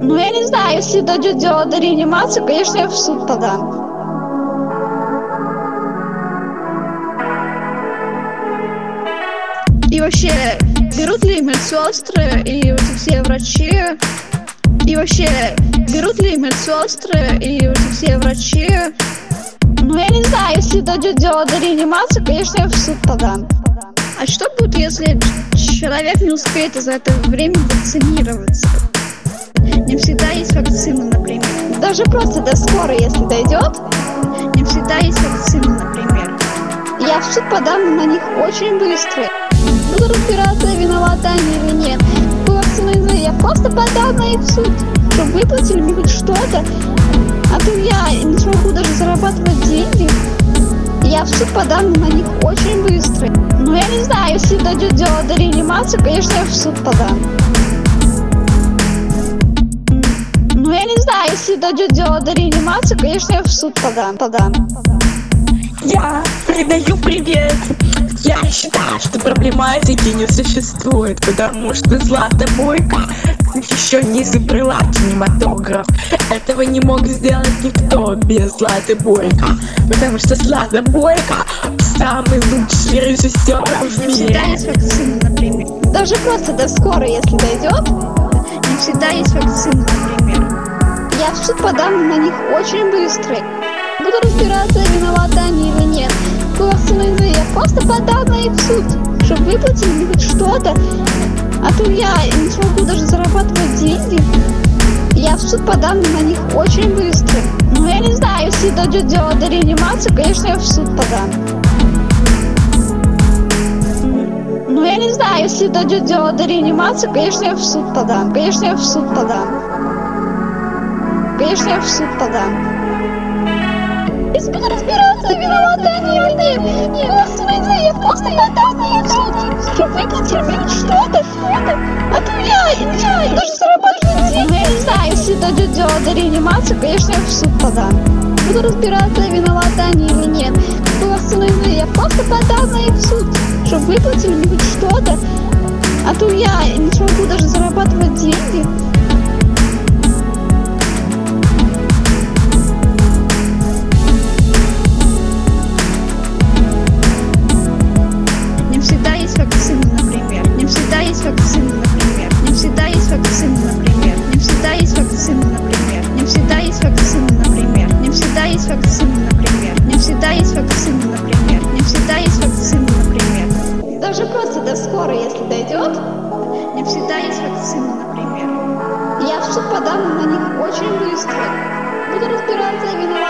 Ну, я не знаю, если дойдет дело до реанимации, конечно, я в суд подам. И вообще, берут ли медсестры и вот все врачи? И вообще, берут ли медсестры и вот все врачи? Ну, я не знаю, если дойдет дело до реанимации, конечно, я в суд подам. А что будет, если человек не успеет за это время вакцинироваться? Есть вакцина, например. Даже просто до скорой, если дойдет, не всегда есть вакцина, например. Я в суд подам на них очень быстро. Буду разбираться, виноваты они или нет. По я просто подам на их в суд, чтобы выплатили мне хоть что-то. А то я не смогу даже зарабатывать деньги. Я в суд подам на них очень быстро. Но я не знаю, если дойдет дело до реанимации, конечно, я в суд подам. Если дойдет дело до реанимации, конечно, я в суд подам. подам. Я передаю привет. Я считаю, что проблематики не существует, потому что Злата Бойко еще не изобрела кинематограф. Этого не мог сделать никто без Златы Бойко, потому что Злата Бойко самый лучший режиссер в мире. вакцина. Даже просто до скорой, если дойдет, не всегда есть вакцина, например. Я в суд подам на них очень быстро. Буду разбираться, виноваты они или нет. По вакцинации я просто подам на их в суд, чтобы выплатили хоть что-то. А то я не смогу даже зарабатывать деньги. Я в суд подам на них очень быстро. Но я не знаю, если дойдет дело до реанимации, конечно, я в суд подам. Ну, я не знаю, если дойдет дело до реанимации, конечно, я в суд подам. Конечно, я в суд подам. Конечно, я в суд подам. Если буду разбираться, виноваты они или нет. Не вакцинация, я просто подам на их в суд. Чтобы выплатили мне что-то, что-то. А то я, не знаю, даже зарабатывать деньги. Я не знаю, если дойдет дело до реанимации, конечно, я в суд подам. Буду разбираться, виноваты они или нет. По вакцинации я просто подам на их в суд. Чтобы выплатили мне хоть что-то. А то я не смогу даже зарабатывать деньги. стану на них очень быстро. Буду разбираться и виноват.